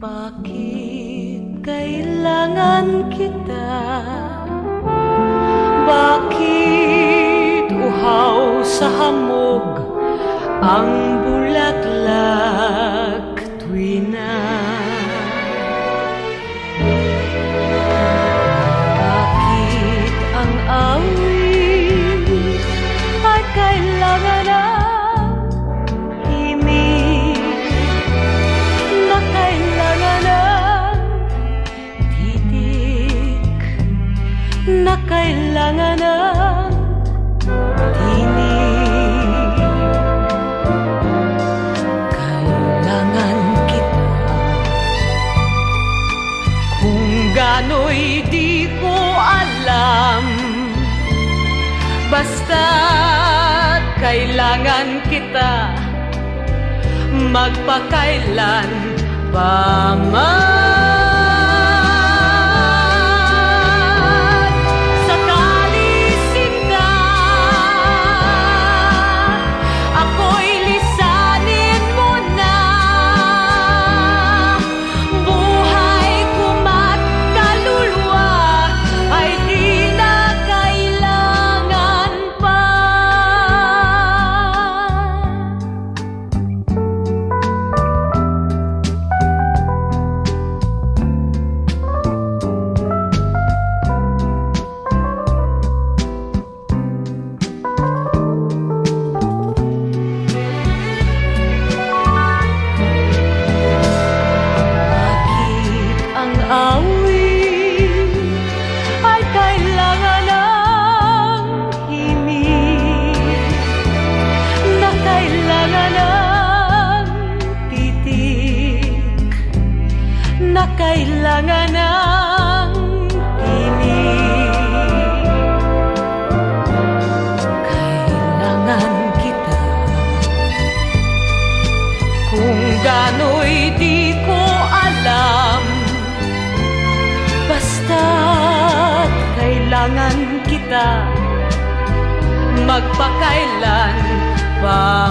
Bakit kailangan kita? Bakit uhaw sa hamog ang buhay? Kailangan ng tinig Kailangan kita. Kung gano'y di ko alam Basta't kailangan kita Magpakailan pa man kailangan ng kita. Kung gano'y di ko alam Basta't kailangan kita. Magpakailan pa